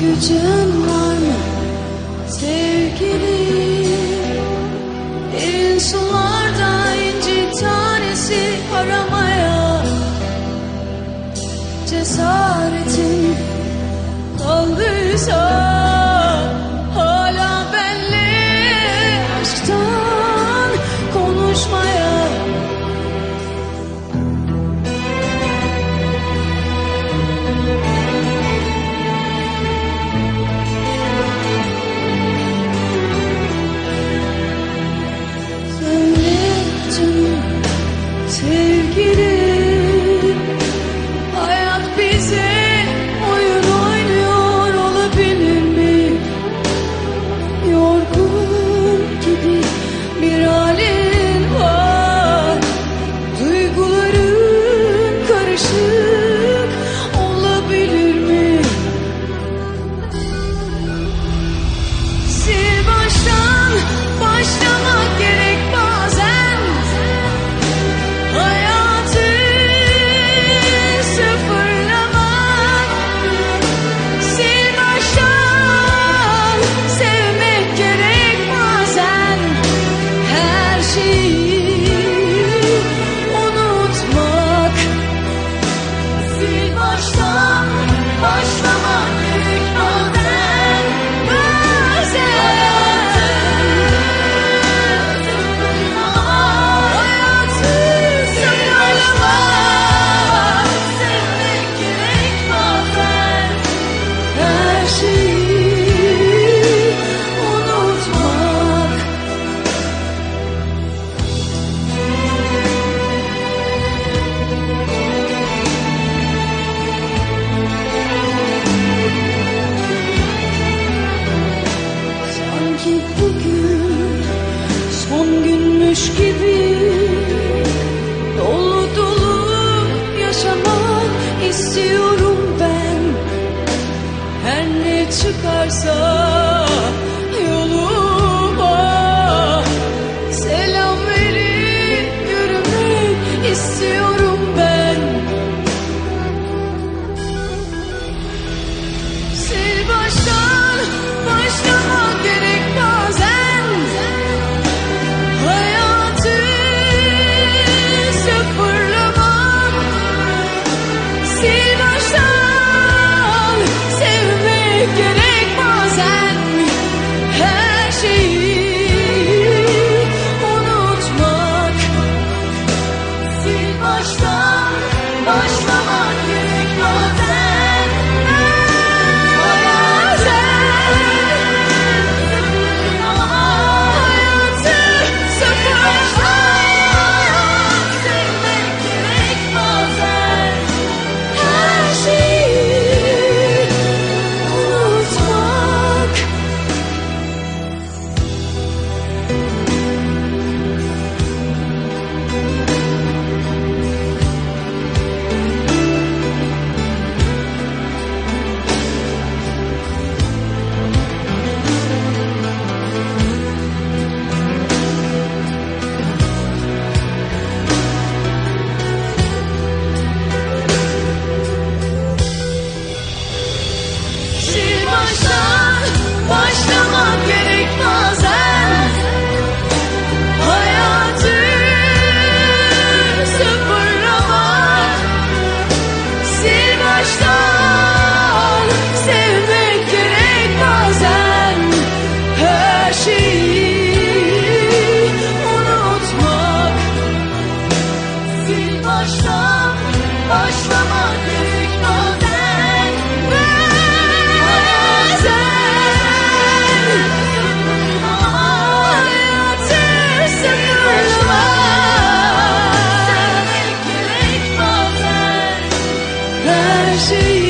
gücün var mı sevgilim? Derin sularda inci tanesi aramaya cesaretin kaldıysa. yürü varsa yoluma selam verin yürümek istiyorum ben. Sil baştan başlama. her şeyi